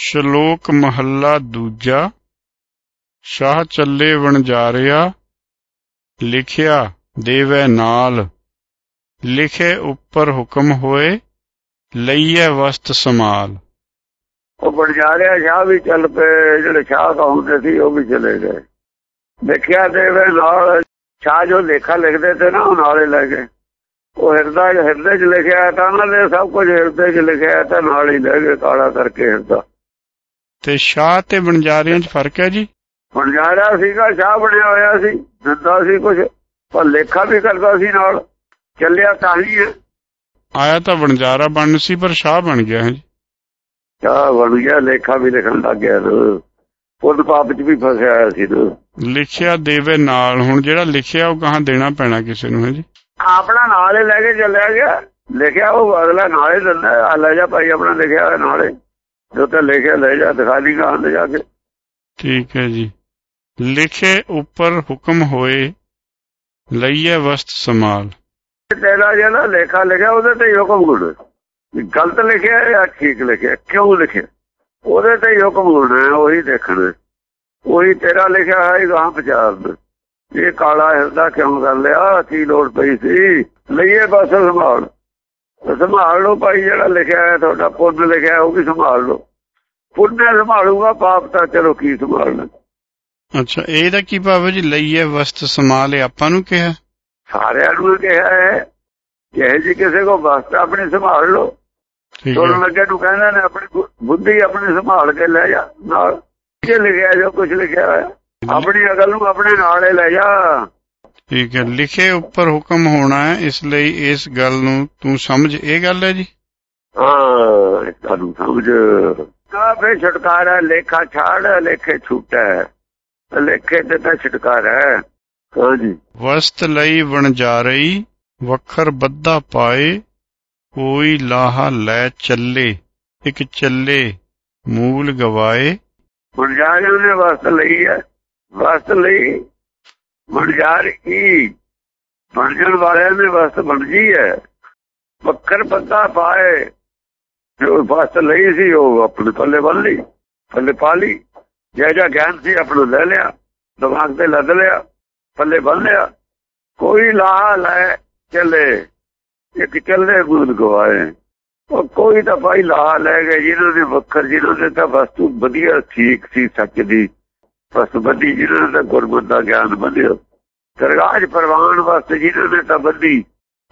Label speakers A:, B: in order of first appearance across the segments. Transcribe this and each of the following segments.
A: ਸ਼ਲੋਕ ਮਹੱਲਾ ਦੂਜਾ, ਸ਼ਾਹ ਚੱਲੇ ਵਣਜਾਰਿਆ, ਲਿਖਿਆ, ਦੇਵੈ ਨਾਲ। ਲਿਖੇ ਉੱਪਰ ਹੁਕਮ ਹੋਏ ਲਈਏ ਵਸਤ ਸਮਾਲ
B: ਉਹ ਬਣਜਾਰਿਆ ਸ਼ਾਹ ਵੀ ਚੱਲ ਪਏ, ਜਿਹੜੇ ਸ਼ਾਹ ਕਹਾਉਂਦੇ ਸੀ, ਉਹ ਵੀ ਚਲੇ ਗਏ। ਲਿਖਿਆ ਦੇਵੇ ਨਾਲ, ਸ਼ਾਹ ਜੋ ਲੇਖਾ ਲਿਖਦੇ ਤੇ ਨਾ, ਉਹ ਨਾਲੇ ਲੈ ਗਏ। ਉਹ ਹਿਰਦਾ ਹਿਰਦੇ 'ਚ ਲਿਖਿਆ ਤਾਂ ਉਹਨਾਂ ਨੇ ਸਭ ਕੁਝ ਹਿਰਦੇ 'ਚ ਲਿਖਿਆ ਤਾਂ ਨਾਲ ਹੀ ਲੈ ਗਏ, ਕਾਲਾ ਕਰਕੇ ਹਿਰਦਾ।
A: ਤੇ ਸ਼ਾਹ ਤੇ ਵਣਜਾਰਿਆਂ 'ਚ ਫ਼ਰਕ ਹੈ ਜੀ?
B: ਬਣਜਾਰਾ ਸੀਗਾ ਸ਼ਾਹ ਬਣਿਆ ਹੋਇਆ ਸੀ ਦਿੰਦਾ ਸੀ ਕੁਝ ਪਰ ਲੇਖਾ ਵੀ ਕਰਦਾ ਸੀ ਨਾਲ ਚੱਲਿਆ ਤਾਂ ਹੀ
A: ਆਇਆ ਤਾਂ ਵਣਜਾਰਾ ਬਣ ਸੀ ਪਰ ਸ਼ਾਹ ਬਣ ਗਿਆ ਹੈ ਜੀ।
B: ਸ਼ਾਹ ਬਣ ਗਿਆ ਲੇਖਾ ਵੀ ਲਿਖਣ ਲੱਗ ਗਿਆ ਪੁੱਤ ਪਾਪ 'ਚ ਵੀ ਫਸਿਆ ਹੋਇਆ ਸੀ
A: ਲਿਖਿਆ ਦੇਵੇ ਨਾਲ ਹੁਣ ਜਿਹੜਾ ਲਿਖਿਆ ਉਹ ਕਹਾਂ ਦੇਣਾ ਪੈਣਾ ਕਿਸੇ ਨੂੰ ਹੈ ਜੀ?
B: ਆਪਣਾ ਨਾਲ ਹੀ ਲੈ ਕੇ ਚੱਲਿਆ ਗਿਆ। ਲਿਖਿਆ ਉਹ ਅਗਲਾ ਨਾਲ ਹੀ ਦਿੰਦਾ ਆ ਲੈ ਜਾ ਭਾਈ ਆਪਣਾ ਲਿਖਿਆ ਹੋਇਆ ਨਾਲੇ ਜੋ ਤਾਂ ਲਿਖਿਆ ਲੈ ਜਾ ਦਿਖਾ ਦੀ ਗਾਂ ਜਾ ਕੇ।
A: ਠੀਕ ਹੈ ਜੀ। ਲਿਖੇ ਉੱਪਰ ਹੁਕਮ ਹੋਏ ਲਈਏ ਵਸਤ ਸਮਾਲ
B: ਤੇਰਾ ਜਿਹੜਾ ਲੇਖਾ ਲਿਖਿਆ ਉਹਦੇ ਤੇ ਹੀ ਹੁਕਮ ਗੁਣ ਗਲਤ ਲਿਖਿਆ ਜਾਂ ਠੀਕ ਲਿਖਿਆ ਕਿਉਂ ਲਿਖਿਆ? ਉਹਦੇ ਤੇ ਹੀ ਹੁਕਮ ਹੈ ਉਹੀ ਦੇਖਣਾ। ਉਹੀ ਤੇਰਾ ਲਿਖਿਆ ਹੈ ਗਾਂ ਵਿਚਾਰਨ ਇਹ ਕਾਲਾ ਹਿਰਦਾ ਕਿਉਂ ਕਰ ਲਿਆ? ਕੀ ਲੋੜ ਪਈ ਸੀ? ਲਈਏ ਬਸ ਸੰਭਾਲ। ਸੰਭਾਲ ਲਓ ਭਾਈ ਜਿਹੜਾ ਲਿਖਿਆ ਹੈ ਤੁਹਾਡਾ ਪੁੰਨ ਲਿਖਿਆ ਉਹ ਵੀ ਸੰਭਾਲ ਲਓ। ਪੁੰਨ ਸੰਭਾਲੂਗਾ ਪਾਪ ਤਾਂ ਚਲੋ ਕੀ ਸੰਭਾਲਣਾ।
A: ਅੱਛਾ ਇਹਦਾ ਕੀ ਭਾਵ ਜੀ? ਲਈਏ ਵਸਤ ਇਹ ਆਪਾਂ ਨੂੰ ਕਿਹਾ?
B: ਸਾਰਿਆਂ ਨੂੰ ਕਿਹਾ ਹੈ ਜਿਹੇ ਜੀ ਕਿਸੇ ਕੋ ਵਸਤ ਆਪਣੀ ਸੰਭਾਲ ਲਓ।
A: ਹੈ।
B: ਲੱਗੇ ਨੂੰ ਕਹਿੰਦੇ ਨੇ ਆਪਣੀ ਬੁੱਧੀ ਆਪਣੀ ਸੰਭਾਲ ਕੇ ਲੈ ਜਾ ਨਾਲ। ਕੀ ਲਿਖਿਆ ਜੋ ਕੁਝ ਲਿਖਿਆ ਹੋਇਆ ਆਪਣੀ ਅਕਲ ਨੂੰ ਆਪਣੇ ਨਾਲ ਲੈ ਜਾ।
A: ਠੀਕ ਹੈ। ਲਿਖੇ ਉੱਪਰ ਹੁਕਮ ਹੋਣਾ ਹੈ ਇਸ ਲਈ ਇਸ ਗੱਲ ਨੂੰ ਤੂੰ ਸਮਝ। ਇਹ ਗੱਲ ਹੈ ਜੀ?
B: ਹਾਂ ਤੁਹਾਨੂੰ ਸਮਝ। ਆ ਫੇ ਛੁਟਕਾਰਾ ਲੇਖਾ ਛਾੜ ਲੇਖੇ ਛੁੱਟਾ ਲੇਖੇ ਤੇ ਤਾਂ ਛੁਟਕਾਰਾ ਹੈ। ਹਾਂਜੀ
A: ਵਸਤ ਲਈ ਵਣਜਾਰਈ ਵਖਰ ਬੱਧਾ ਪਾਏ ਕੋਈ ਲਾਹਾ ਲੈ ਚੱਲੇ ਇੱਕ ਚੱਲੇ ਮੂਲ ਗਵਾਏ।
B: ਮੁਰਜਾਰਿਆਂ ਨੇ ਵਸਤ ਲਈ ਹੈ। ਵਸਤ ਲਈ ਮੁਰਜਾਰ ਹੀ ਬਣਜਣ ਵਾਲਿਆਂ ਨੇ ਵਸਤ ਬਣਜੀ ਹੈ। ਬੱਕਰ ਬੰਦਾ ਪਾਏ, ਜੋ ਵਸਤ ਲਈ ਸੀ, ਉਹ ਆਪਣੇ ਪੱਲੇ ਬੰਨ ਪੱਲੇ ਪਾ ਲਈ। ਜਿਹੜਾ ਜਿਹਾ ਗਿਆਨ ਸੀ, ਆਪਣਾ ਲੈ ਲਿਆ, ਦਿਮਾਗ ਤੇ ਲੱਦ ਲਿਆ, ਪੱਲੇ ਬੰਨ ਲਿਆ। ਕੋਈ ਲਾਹ ਲੈ ਚੱਲੇ, ਇੱਕ ਚੱਲੇ ਗੁਣ ਗਵਾਏ। ਉਹ ਕੋਈ ਤਾਂ ਭਾਈ ਲਾ ਲੈ ਗਏ, ਜਿਹਨਾਂ ਦੇ ਵੱਖਰ, ਜਿਹਨਾਂ ਦੇ ਤਾਂ ਵਸਤੂ ਵਧੀਆ, ਠੀਕ ਸੀ, ਸੱਚ ਦੀ। ਵਸਤੂ ਜਿਹਨਾਂ ਦਾ ਗੁਰਮਤ ਦਾ ਗਿਆਨ ਵਧਿਆ ਸਰਗਾਜ ਪ੍ਰਵਾਨ ਵਾਸਤੇ ਜਿਹਨਾਂ ਨੇ ਤਾਂ ਬੰਦੀ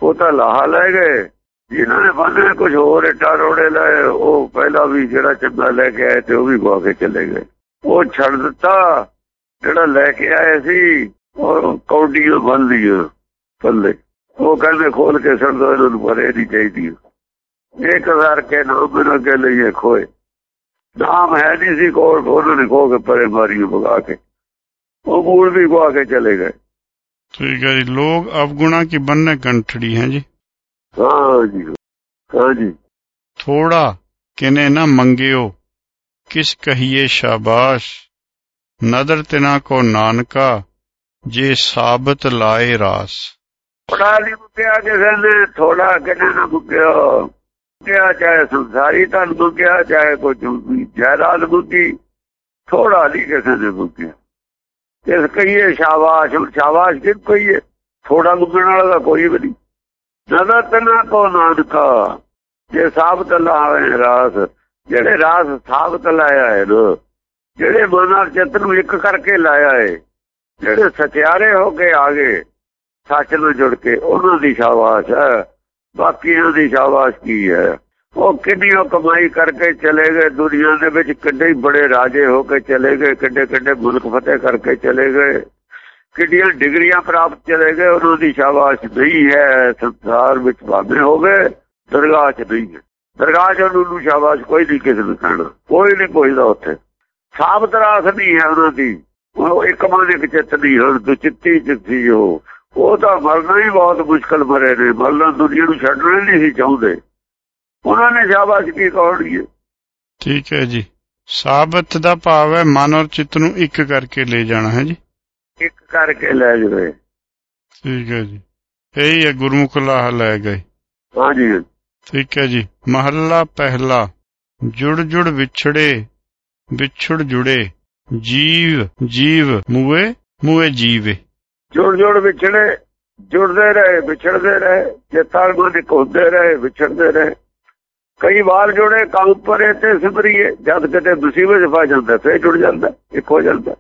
B: ਉਹ ਤਾਂ ਲਾਹ ਲੈ ਗਏ। ਜਿਨ੍ਹਾਂ ਨੇ ਬੰਦੇ ਕੁਝ ਹੋਰ ਇੱਟਾ ਰੋੜੇ ਲਏ, ਉਹ ਪਹਿਲਾਂ ਵੀ ਜਿਹੜਾ ਚੰਗਾ ਲੈ ਕੇ ਆਏ ਤੇ ਉਹ ਵੀ ਗਵਾ ਕੇ ਚਲੇ ਗਏ। ਉਹ ਛੱਡ ਦਿੱਤਾ, ਜਿਹੜਾ ਲੈ ਕੇ ਆਏ ਸੀ, ਉਹ ਕੌਡੀਆਂ ਬੰਨ ਲਈਆਂ ਪੱਲੇ। ਉਹ ਕਹਿੰਦੇ ਖੋਲ ਕੇ ਛੱਡ ਦੋ, ਇਹਨਾਂ ਨੂੰ ਪਰੇ ਨਹੀਂ ਚਾਹੀਦੀ ਇੱਕ ਕਰਕੇ ਨਾਮ ਬਿਨਾਂ ਕੇ ਲਈਏ ਖੋਏ। ਨਾਮ ਹੈ ਨਹੀਂ ਸੀ ਕੋਲ ਉਹਨਾਂ ਨੇ ਖੋ ਕੇ ਪਰੇ ਮਾਰੀ ਭਗਾ ਕੇ। ਉਹ ਮੂਲ ਵੀ ਗਵਾ ਕੇ ਚਲੇ ਗਏ।
A: ਠੀਕ ਹੈ ਜੀ ਲੋਗ ਅਵਗੁਣਾ ਕੀ ਬੰਨੇ ਗੰਠੜੀ ਹੈ ਜੀ?
B: ਹਾਂ ਜੀ ਹਾਂ ਜੀ।
A: ਥੋੜਾ ਕਿਨੇ ਨਾ ਮੰਗਿਓ ਕਿਸ ਕਹੀਏ ਸ਼ਾਬਾਸ਼। ਨਦਰ ਤਿਨਾ ਕੋ ਨਾਨਕਾ ਜੇ ਸਾਬਤ ਲਾਏ ਰਾਸ।
B: ਥੋੜਾ ਨਹੀਂ ਮੁੱਕਿਆ ਕਿਸੇ ਨੇ ਥੋੜਾ ਕਿਨੇ ਨਾ ਮੁੱਕਿਆ। ਕਿਹਾ, ਚਾਹੇ ਸੰਸਾਰੀ ਧਨ ਮੁੱਕਿਆ ਚਾਹੇ ਕੋਈ ਜਾਇਦਾਦ ਮੁੱਕੀ ਥੋੜਾ ਨਹੀਂ ਕਿਸੇ ਨੇ ਮੁੱਕਿਆ ਇਸ ਕਹੀਏ ਸ਼ਾਬਾਸ਼ ਸ਼ਾਬਾਸ਼ ਕਿ ਕਹੀਏ? ਥੋੜਾ ਮੁੱਕਣ ਵਾਲਾ ਤਾਂ ਕੋਈ ਵੀ ਨਹੀਂ। ਨਦਰ ਤਨਾ ਕੋ ਨਾਨਕਾ, ਜੇ ਸਾਬਤ ਲਾਵੇ ਰਾਸ, ਜਿਹੜੇ ਰਾਸ ਸਾਬਤ ਲਾਇਆ ਹੈ ਨਾ, ਜਿਹੜੇ ਮਨਾਂ ਚਿੱਤ ਨੂੰ ਇੱਕ ਕਰਕੇ ਲਾਇਆ ਹੈ, ਜਿਹੜੇ ਸਚਿਆਰੇ ਹੋ ਕੇ ਆ ਗਏ, ਸੱਚ ਨਾਲ ਜੁੜ ਕੇ, ਉਹਨਾਂ ਦੀ ਸ਼ਾਬਾਸ਼ ਹੈ। ਬਾਕੀਆਂ ਦੀ ਸ਼ਾਬਾਸ਼ ਕੀ ਹੈ? ਉਹ ਕਿੰਨੀਆਂ ਕਮਾਈ ਕਰਕੇ ਚਲੇ ਗਏ, ਦੁਨੀਆ ਦੇ ਵਿੱਚ ਕਿੱਡੇ ਬੜੇ ਰਾਜੇ ਹੋ ਕੇ ਚਲੇ ਗਏ ਕਿੱਡੇ ਕਿੱਡੇ ਮੁਲਕ ਫਤਿਹ ਕਰਕੇ ਚਲੇ ਗਏ ਕਿੱਡੀਆਂ ਡਿਗਰੀਆਂ ਪ੍ਰਾਪਤ ਚਲੇ ਗਏ, ਉਹਨਾਂ ਦੀ ਸ਼ਾਬਾਸ਼ ਨਹੀਂ ਹੈ, ਸੰਸਾਰ ਵਿੱਚ ਭਾਵੇਂ ਹੋਵੇ, ਦਰਗਾਹ 'ਚ ਨਹੀਂ ਹੈ। ਦਰਗਾਹ 'ਚ ਉਹਨੂੰ ਨੂੰ ਸ਼ਾਬਾਸ਼ ਕੋਈ ਨਹੀਂ ਕਿਸੇ ਨੂੰ ਕਹਿਣਾ, ਕੋਈ ਨਹੀਂ ਪੁੱਛਦਾ ਉੱਥੇ। ਸਾਬਤ ਰਾਸ ਨਹੀਂ ਹੈ ਉਹਨਾਂ ਦੀ, ਉਹ ਇੱਕ ਮਨ ਇੱਕ ਚਿੱਤ ਦੀ ਹੁਣ, ਦੁਚਿੱਤੀ ਚਿੱਤੀ ਉਹ। ਉਹ ਤਾਂ ਮਰਨਾ ਹੀ ਬਹੁਤ ਮੁਸ਼ਕਲ ਮਰੇ ਨੇ। ਮਰਨਾ ਦੁਨੀਆ ਨੂੰ ਛੱਡਣਾ ਨਹੀਂ ਸੀ ਚਾਹੁੰਦੇ। ਉਹਨਾਂ ਨੇ ਸ਼ਾਬਾਸ਼ ਕੀ ਕਹਣੀ
A: ਠੀਕ ਹੈ ਜੀ। ਸਾਬਤ ਦਾ ਭਾਵ ਹੈ ਮਨ ਔਰ ਚਿੱਤ ਨੂੰ ਇੱਕ ਕਰਕੇ ਲੈ ਜਾਣਾ ਹੈ ਜੀ।
B: ਇੱਕ ਕਰਕੇ ਲੈ ਜਵੇ।
A: ਠੀਕ ਹੈ ਜੀ। ਇਹੀ ਹੈ ਗੁਰਮੁਖ ਲਾਹ ਲੈ ਗਏ।
B: ਹਾਂਜੀ
A: ਠੀਕ ਹੈ ਜੀ। ਮਹੱਲਾ ਪਹਿਲਾ। ਜੁੜ ਜੁੜ ਵਿਛੜੇ ਵਿਛੜ ਜੁੜੇ। ਜੀਵ ਜੀਵ ਮੂਏ ਮੂਏ ਜੀਵੇ।
B: ਜੁੜ ਜੁੜ ਵਿਛੜੇ ਜੁੜਦੇ ਰਹੇ ਵਿਛੜਦੇ ਰਹੇ ਤਾਲਮਾਂ ਦੇ ਹੁੰਦੇ ਰਹੇ ਵਿਛੜਦੇ ਰਹੇ। ਕਈ ਵਾਰ ਜੁੜੇ ਕੰਮ ਪਰੇ ਤੇ ਸਿਮਰੀਏ ਜਦ ਕਿਤੇ ਮੁਸੀਬਤ ਫਾ ਜਾਂਦਾ ਫੇਰ ਜੁੜ ਜਾਂਦਾ ਇੱਕ ਹੋ ਜਾਂਦਾ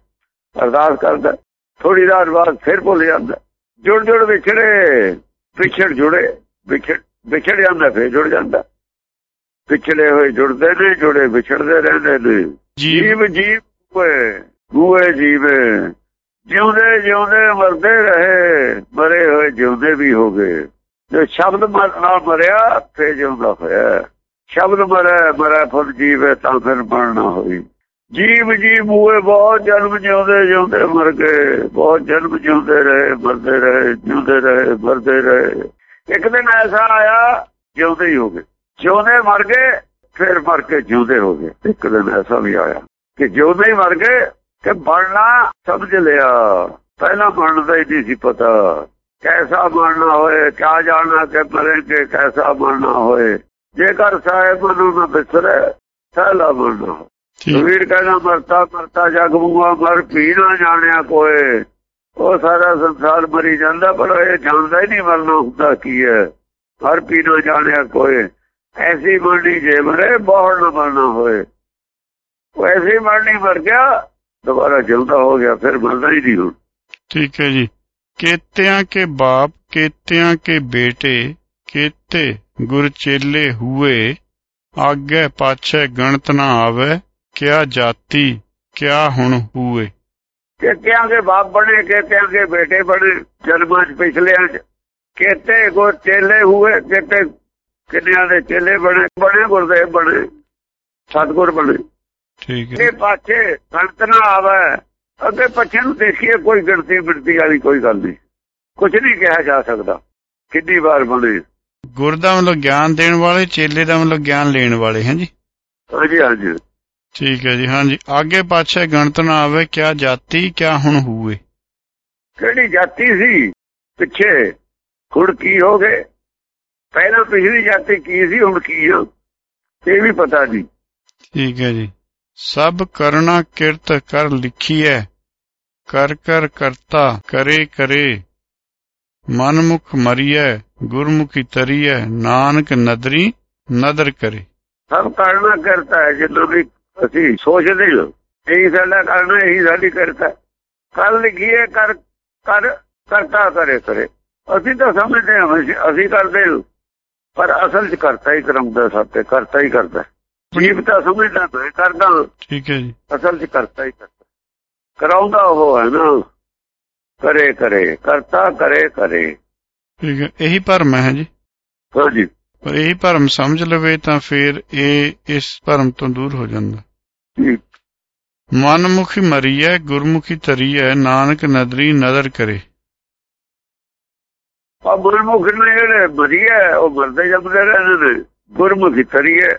B: ਅਰਦਾਸ ਕਰਦਾ ਥੋੜੀ ਰਾਤ ਬਾਅਦ ਫਿਰ ਭੁੱਲ ਜਾਂਦਾ। ਜੁੜ ਜੁੜ ਵਿਛੜੇ ਵਿਛੜ ਜੁੜੇ ਵਿਛੜ ਵਿਛੜ ਜਾਂਦਾ ਫੇਰ ਜੁੜ ਜਾਂਦਾ। ਵਿਛੜੇ ਹੋਏ ਜੁੜਦੇ ਨੇ ਜੁੜੇ ਵਿਛੜਦੇ ਰਹਿੰਦੇ ਨੇ। ਜੀਵ ਜੀਵ ਹੋਏ ਬੂਏ ਜੀਵੇ। ਜਿਉਂਦੇ ਜਿਉਂਦੇ ਮਰਦੇ ਰਹੇ, ਮਰੇ ਹੋਏ ਜਿਉਂਦੇ ਵੀ ਹੋ ਗਏ। ਜੋ ਸ਼ਬਦ ਨਾਲ ਮਰਿਆ, ਫੇਰ ਜਿਉਂਦਾ ਹੋਇਆ। ਸ਼ਬਦ ਮਰੇ ਮਰੇ ਫੁੱਲ ਜੀਵੇ, ਤਾਂ ਫਿਰ ਮਰਨਾ ਹੋਈ। ਜੀਵ ਜੀ ਮੂਏ ਬਹੁਤ, ਜਨਮ ਜਿਉਂਦੇ ਜਿਉਂਦੇ ਮਰ ਗਏ। ਬਹੁਤ ਜਨਮ ਜਿਉਂਦੇ ਰਹੇ, ਮਰਦੇ ਰਹੇ, ਜਿਉਂਦੇ ਰਹੇ, ਮਰਦੇ ਰਹੇ। ਇੱਕ ਦਿਨ ਐਸਾ ਆਇਆ, ਜਿਉਂਦੇ ਹੀ ਹੋ ਗਏ। ਜਿਉਂਦੇ ਮਰ ਗਏ, ਫਿਰ ਮਰ ਕੇ ਜਿਉਂਦੇ ਹੋ ਗਏ। ਇੱਕ ਦਿਨ ਐਸਾ ਵੀ ਆਇਆ ਕਿ ਜਿਉਂਦੇ ਹੀ ਮਰ ਗਏ ਕਿ ਬਣਨਾ ਸਮਝ ਲਿਆ। ਪਹਿਲਾਂ ਬਣਨ ਦਾ ਹੀ ਨਹੀਂ ਸੀ ਪਤਾ। ਕੈਸਾ ਬਣਨਾ ਹੋਏ ਕਿਆ ਜਾਣਨਾ ਕਿ ਮਰੇ ਕਿ ਕੈਸਾ ਬਣਨਾ ਹੋਏ। ਜੇਕਰ ਸਾਹਿਬ ਨੂੰ ਨਾ ਬਿਸਰੇ ਸਹਿਲਾ ਬਣਨਾ। ਵੀਰ ਕਹਿੰਦਾ ਮਰਤਾ ਮਰਤਾ ਜਗ ਬੂਆ ਮਰ ਪੀ ਨਾ ਜਾਣਿਆ ਕੋਏ। ਉਹ ਸਾਰਾ ਸੰਸਾਰ ਮਰੀ ਜਾਂਦਾ ਪਰ ਇਹ ਜਾਣਦਾ ਹੀ ਨਹੀਂ ਮਰਨਾ ਹੁੰਦਾ ਕੀ ਹੈ। ਹਰ ਪੀ ਨਾ ਜਾਣਿਆ ਕੋਏ। ਐਸੀ ਮਰਨੀ ਜੇ ਮਰੇ ਬਹੁਤ ਨਾ ਮਰਨਾ ਹੋਏ। ਉਹ ਐਸੀ ਮਰਨੀ ਮਰ ਗਿਆ ਦੁਬਾਰਾ ਜਿਉਂਦਾ ਹੋ ਗਿਆ ਫਿਰ ਮਰਦਾ ਹੀ ਨਹੀਂ ਹੁਣ।
A: ਠੀਕ ਹੈ ਜੀ। ਕੇਤਿਆਂ ਕੇ ਬਾਪ ਕੇਤਿਆਂ ਕੇ ਬੇਟੇ ਕੇਤੇ ਗੁਰ ਚੇਲੇ ਹੁਏ ਆਗੇ ਪਾਛੇ ਗਣਤ ਨਾ ਆਵੇ ਕਿਆ ਜਾਤੀ ਕਿਆ ਹੁਣ ਹੁਏ।
B: ਕੇਤਿਆਂ ਕੇ ਬਾਪ ਬਣੇ ਕੇਤਿਆਂ ਕੇ ਬੇਟੇ ਬਣੇ ਜਨਮਾਂ ਚ ਪਿਛਲਿਆਂ ਚ। ਕੇਤੇ ਗੁਰ ਚੇਲੇ ਹੁਏ ਕੇਤੇ ਕਿੰਨਿਆਂ ਦੇ ਚੇਲੇ ਬਣੇ ਬਣੇ ਗੁਰਦੇਵ ਬਣੇ ਸਤਗੁਰ ਬਣੇ।
A: ਠੀਕ ਹੈ।
B: ਇਹ ਪਾਛੇ ਗਣਤ ਨਾ ਆਵੇ ਅੱਗੇ ਪੱਛੇ ਨੂੰ ਦੇਖੀਏ ਕੋਈ ਗਿਣਤੀ ਮਿਣਤੀ ਵਾਲੀ ਕੋਈ ਗੱਲ ਨਹੀਂ। ਕੁਝ ਨਹੀਂ ਕਿਹਾ ਜਾ ਸਕਦਾ। ਕਿੰਨੀ ਵਾਰ ਬਣੇ
A: ਗੁਰ ਦਾ ਮਤਲਬ ਗਿਆਨ ਦੇਣ ਵਾਲੇ ਚੇਲੇ ਦਾ ਮਤਲਬ ਗਿਆਨ ਲੈਣ ਵਾਲੇ ਹਾਂ ਜੀ?
B: ਹਾਂਜੀ ਹਾਂਜੀ।
A: ਠੀਕ ਹੈ ਜੀ ਹਾਂਜੀ। ਅੱਗੇ ਪਾਛੇ ਗਣਤ ਨਾ ਆਵੇ ਕਿਆ ਜਾਤੀ ਕਿਆ ਹੁਣ ਹੋਵੇ
B: ਕਿਹੜੀ ਜਾਤੀ ਸੀ? ਪਿੱਛੇ। ਹੁਣ ਕੀ ਹੋ ਗਏ? ਪਹਿਲਾਂ ਪਿਛਲੀ ਜਾਤੀ ਕੀ ਸੀ ਹੁਣ ਕੀ ਆ? ਇਹ ਵੀ ਪਤਾ ਨਹੀਂ
A: ਠੀਕ ਹੈ ਜੀ। ਸਭ ਕਰਨਾ ਕਿਰਤ ਕਰ ਲਿਖੀਐ, ਕਰ ਕਰ ਕਰਤਾ ਕਰੇ ਕਰੇ। ਮਨਮੁਖ ਮਰੀਐ, ਗੁਰਮੁਖੀ ਤਰੀਐ, ਨਾਨਕ ਨਦਰੀ ਨਦਰ ਕਰੇ।
B: ਸਭ ਕਰਨਾ ਕਰਤਾ ਹੈ, ਜਦੋਂ ਵੀ ਅਸੀਂ ਸੋਚਦੇ ਹਾਂ, ਇਹੀ ਸਾਡਾ ਕਰਨਾ, ਇਹੀ ਸਾਡੀ ਕਰਤਾ ਕਰ ਲਿਖੀਏ ਕਰ ਕਰ, ਕਰਤਾ ਕਰੇ ਕਰੇ। ਅਸੀਂ ਤਾਂ ਸਮਝਦੇ ਹਾਂ, ਅਸੀਂ ਕਰਦੇ ਹਾਂ, ਪਰ ਅਸਲ 'ਚ ਕਰਤਾ ਹੀ ਕਰਾਉਂਦਾ ਸਾਤੇ ਕਰਤਾ ਹੀ ਕਰਦਾ। ਜੀਵ ਤਾਂ ਸਮਝਦਾ ਮੈਂ ਕਰਦਾ।
A: ਠੀਕ ਹੈ ਜੀ।
B: ਅਸਲ 'ਚ ਕਰਤਾ ਹੀ ਕਰਦਾ ਕਰਾਉਂਦਾ ਉਹ ਹੈ ਨਾ। ਕਰੇ ਕਰੇ ਕਰਤਾ ਕਰੇ ਕਰੇ।
A: ਠੀਕ ਹੈ। ਇਹੀ ਭਰਮ ਹੈ ਜੀ।
B: ਹਾਂਜੀ
A: ਪਰ ਇਹੀ ਭਰਮ ਸਮਝ ਲਵੇ ਤਾਂ ਫਿਰ ਇਹ ਇਸ ਭਰਮ ਤੋਂ ਦੂਰ ਹੋ ਜਾਂਦਾ। ਮਨਮੁਖੀ ਮਰੀਐ ਗੁਰਮੁਖੀ ਤਰੀਐ ਨਾਨਕ ਨਦਰੀ ਨਦਰ ਕਰੇ।
B: ਆ ਗੁਰਮੁਖ ਨੇ ਜਿਹੜੇ ਮਰੀਏ ਉਹ ਮਰਦੇ ਜਾਂਦੇ ਰਹਿੰਦੇ ਨੇ। ਗੁਰਮੁਖੀ ਤਰੀਏ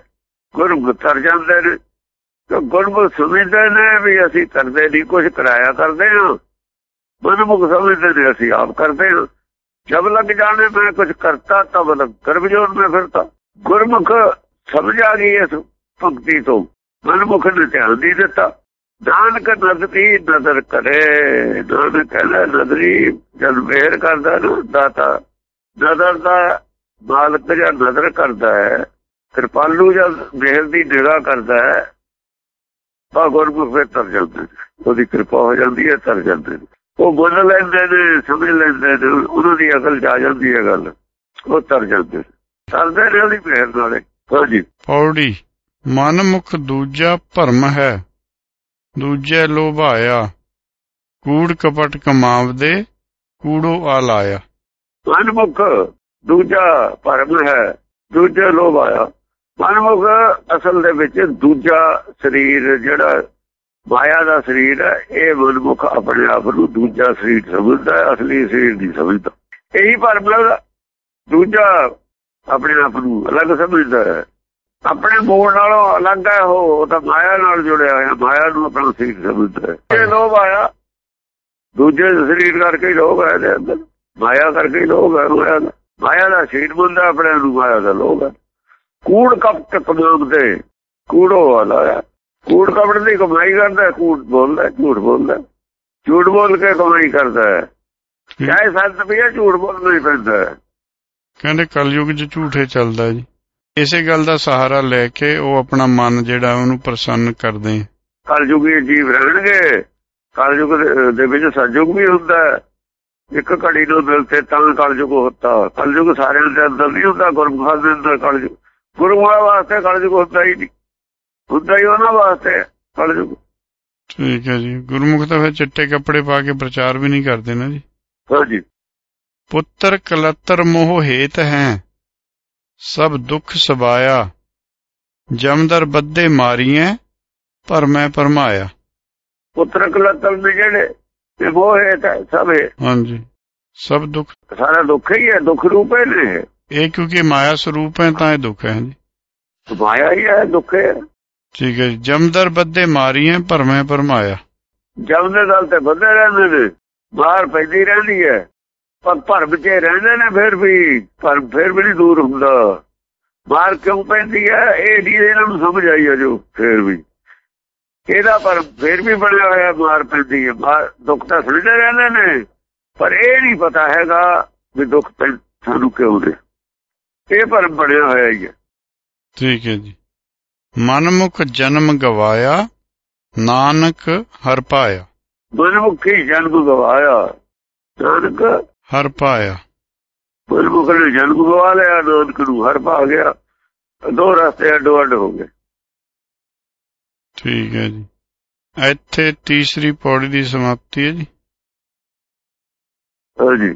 B: ਗੁਰਮੁਖ ਤਰ ਜਾਂਦੇ ਨੇ। ਤੇ ਗੁਰਮੁਖ ਸਮਝਦੇ ਨੇ ਵੀ ਅਸੀਂ ਕਰਦੇ ਨਹੀਂ ਕੁਝ ਕਰਾਇਆ ਕਰਦੇ ਹਾਂ। ਗੁਰਮੁਖ ਸਮਝਦੇ ਨੇ, ਅਸੀਂ ਆਪ ਕਰਦੇ ਹਾਂ। ਜਬ ਲੱਗ ਜਾਣੇ ਮੈਂ ਕੁਝ ਕਰਤਾ, ਤਬ ਲੱਗ ਕਰਮ ਜੋਰ ਮੈਂ ਫਿਰਤਾ। ਗੁਰਮੁਖ ਸਮਝ ਆ ਗਈ ਇਸ ਭਗਤੀ ਤੋਂ। ਮਨਮੁਖ ਨੇ ਧਿਆਨ ਨਹੀਂ ਦਿੱਤਾ। ਨਾਨਕ ਨਜ਼ਰੀ ਨਜ਼ਰ ਕਰੇ, ਨਾਨਕ ਕਹਿੰਦਾ ਨਜ਼ਰੀ ਜਦ ਮਿਹਰ ਕਰਦਾ ਨਾ ਦਾਤਾ ਨਜ਼ਰ ਦਾ ਮਾਲਕ ਜਦ ਨਜ਼ਰ ਕਰਦਾ ਹੈ ਕਿਰਪਾਲੂ ਜਦ ਮਿਹਰ ਦੀ ਨਿਗਾਹ ਕਰਦਾ ਹੈ ਤਾਂ ਗੁਰਮੁਖ ਫਿਰ ਤਰ ਜਾਂਦੇ ਉਹਦੀ ਕਿਰਪਾ ਹੋ ਜਾਂਦੀ ਹੈ ਤਰ ਜਾਂਦੇ ਉਹ ਬੁੱਝ ਲੈਂਦੇ ਨੇ ਸਮਝ ਲੈਂਦੇ ਨੇ ਉਹਨਾਂ ਦੀ ਅਕਲ ਆ ਜਾਂਦੀ ਹੈ ਗੱਲ। ਉਹ ਤਰ ਜਾਂਦੇ ਤਰਦੇ ਨੇ ਉਹਦੀ ਮਿਹਰ ਨਾਲੇ। ਹਾਂਜੀ
A: ਪੌੜੀ ਮਨਮੁਖ ਦੂਜਾ ਭਰਮ ਹੈ। ਦੂਜੇ ਲੋਭਾਇਆ। ਕੂੜ ਕਪਟ ਕਮਾਵਦੇ ਕੂੜੋ ਆ ਲਾਇਆ
B: ਮਨਮੁਖ ਦੂਜਾ ਭਰਮ ਹੈ ਦੂਜੇ ਲੋਭ ਆਇਆ ਮਨਮੁਖ ਅਸਲ ਦੇ ਵਿੱਚ ਦੂਜਾ ਸਰੀਰ ਜਿਹੜਾ ਮਾਇਆ ਦਾ ਸਰੀਰ ਹੈ ਇਹ ਮਨਮੁਖ ਆਪਣੇ ਆਪ ਨੂੰ ਦੂਜਾ ਸਰੀਰ ਸਮਝਦਾ ਅਸਲੀ ਸਰੀਰ ਨਹੀਂ ਸਮਝਦਾ। ਇਹੀ ਭਰਮ ਹੈ ਦੂਜਾ ਆਪਣੇ ਆਪ ਨੂੰ ਅਲੱਗ ਸਮਝਦਾ ਹੈ। ਆਪਣੇ ਮੂਲ ਨਾਲੋਂ ਅਲੱਗ ਹੈ ਉਹ ਤਾਂ ਮਾਇਆ ਨਾਲ ਜੁੜਿਆ ਹੋਇਆ ਮਾਇਆ ਨੂੰ ਆਪਣਾ ਸਰੀਰ ਸਮਝਦਾ ਹੈ। ਇਹ ਲੋਭ ਆਇਆ। ਦੂਜੇ ਸਰੀਰ ਕਰਕੇ ਹੀ ਲੋਭ ਆਇਆ ਦੇ ਅੰਦਰ। ਮਾਇਆ ਕਰਕੇ ਹੀ ਲੋਭ ਹੈ ਮਾਇਆ ਦਾ ਮਾਇਆ ਦਾ ਸਰੀਰ ਬੰਦਾ ਆਪਣੇ ਨੂੰ ਮਾਇਆ ਦਾ ਲੋਭ ਹੈ। ਕੂੜ ਕਪਟ ਕਮਾਉਂਦੇ ਕੂੜੋ ਵਾਲਾ ਕੂੜ ਕਪੜ ਦੀ ਕਮਾਈ ਕਰਦਾ ਕੂੜ ਬੋਲਦਾ ਝੂਠ ਬੋਲਦਾ ਝੂਠ ਬੋਲ ਕੇ ਕਮਾਈ ਕਰਦਾ ਹੈ। ਚਾਹੇ ਸੰਤ ਵੀ ਹੈ ਝੂਠ ਬੋਲਣਾ ਹੀ ਪੈਂਦਾ
A: ਕਹਿੰਦੇ ਕਲਯੁਗ 'ਚ ਝੂਠੇ ਚੱਲਦਾ ਜੀ। ਇਸੇ ਗੱਲ ਦਾ ਸਹਾਰਾ ਲੈ ਕੇ ਉਹ ਆਪਣਾ ਮਨ ਜਿਹੜਾ ਉਹਨੂੰ ਪ੍ਰਸੰਨ ਕਰਦੇ।
B: ਕਲਯੁਗੀ ਜੀਵ ਰਹਿਣਗੇ। ਕਲਯੁਗ ਦੇ- ਵਿੱਚ ਸਤਜੁਗ ਵੀ ਹੁੰਦਾ। ਇੱਕ ਘੜੀ ਨੂੰ ਦਿਲ ਤੇ ਤਾਂ ਕਲਯੁਗ ਹੁੰਦਾ। ਕਲਯੁਗ ਸਾਰਿਆਂ ਦੇ ਅੰਦਰ ਨਹੀਂ ਹੁੰਦਾ ਗੁਰਮੁਖਾਂ ਦੇ ਅੰਦਰ ਕਲਯੁਗ। ਗੁਰਮੁਖਾਂ ਵਾਸਤੇ ਕਲਯੁਗ ਹੁੰਦਾ ਹੀ ਨਹੀਂ ਹੁੰਦਾ ਹੀ ਉਹਨਾਂ ਵਾਸਤੇ ਕਲਯੁਗ
A: ਠੀਕ ਹੈ ਜੀ ਗੁਰਮੁਖ ਤਾਂ ਫਿਰ ਚਿੱਟੇ ਕੱਪੜੇ ਪਾ ਕੇ ਪ੍ਰਚਾਰ ਵੀ ਨਹੀਂ ਕਰਦੇ ਨਾ ਜੀ
B: ਹਾਂਜੀ
A: ਪੁੱਤਰ ਕਲਤਰ ਮੋਹ ਹੇਤ ਹੈ ਸਭ ਦੁੱਖ ਸਬਾਇਆ ਜਮਦਰ ਬੱਦੇ ਮਾਰੀਐ ਪਰ ਮੈਂ ਪਰਮਾਇਆ
B: ਪੁੱਤਰ ਕਲਤਲ ਨੇ ਜਿਹੜੇ ਇਹ ਉਹ ਹੈ ਤਾਂ ਸਭ ਹੈ
A: ਹਾਂਜੀ ਸਭ ਦੁੱਖ
B: ਸਾਰਾ ਦੁੱਖ ਹੀ ਹੈ ਦੁੱਖ ਰੂਪ ਹੈ ਨੇ
A: ਇਹ ਕਿਉਂਕਿ ਮਾਇਆ ਸਰੂਪ ਹੈ ਤਾਂ ਇਹ ਦੁੱਖ ਹੈ ਜੀ
B: ਮਾਇਆ ਹੀ ਹੈ ਦੁੱਖ ਹੈ
A: ਠੀਕ ਹੈ ਜੀ ਜਮਦਰ ਬੱਦੇ ਮਾਰੀਐ ਪਰ ਮੈਂ ਪਰਮਾਇਆ
B: ਜਮ ਦੇ ਦਲ ਤੇ ਬੰਦੇ ਰਹਿੰਦੇ ਨੇ ਬਾਹਰ ਪੈਂਦੀ ਰਹਿੰਦੀ ਹੈ ਪਰ ਭਰਮ ਚ ਰਹਿੰਦੇ ਨੇ ਫਿਰ ਵੀ ਪਰ ਫਿਰ ਵੀ ਨਹੀਂ ਦੂਰ ਹੁੰਦਾ ਬਾਹਰ ਕਿਉਂ ਪੈਂਦੀ ਹੈ ਇਹ ਨਹੀਂ ਇਹਨਾਂ ਨੂੰ ਸਮਝ ਆਈ ਅਜੋ ਫਿਰ ਵੀ ਇਹਦਾ ਪਰ ਫਿਰ ਵੀ ਬਣਿਆ ਹੋਇਆ ਮਾਰ ਪੈਂਦੀ ਹੈ ਬਾਹਰ ਦੁੱਖ ਤਾਂ ਸੁਣਦੇ ਰਹਿੰਦੇ ਨੇ ਪਰ ਇਹ ਨਹੀਂ ਪਤਾ ਹੈਗਾ ਵੀ ਦੁੱਖ ਪੈ ਸਾਨੂੰ ਕਿਉਂ ਦੇ ਇਹ ਭਰਮ ਬਣਿਆ ਹੋਇਆ ਹੀ ਹੈ।
A: ਠੀਕ ਹੈ ਜੀ। ਮਨਮੁਖ ਜਨਮ ਗਵਾਇਆ ਨਾਨਕ ਹਰ ਪਾਇਆ।
B: ਮਨਮੁਖੀ ਜਨਮ ਗਵਾਇਆ ਨਾਨਕ
A: ਹਰ ਪਾਇਆ।
B: ਮਨਮੁਖ ਨੇ ਜਨਮ ਗਵਾ ਲਿਆ ਨਾਨਕ ਨੂੰ ਹਰ ਪਾ ਗਿਆ। ਦੋ ਰਸਤੇ ਅੱਡੋ ਅੱਡ ਹੋ ਗਏ।
A: ਠੀਕ ਹੈ ਜੀ। ਇੱਥੇ ਤੀਸਰੀ ਪੌੜੀ ਦੀ ਸਮਾਪਤੀ ਹੈ ਜੀ।
B: ਹਾਂਜੀ।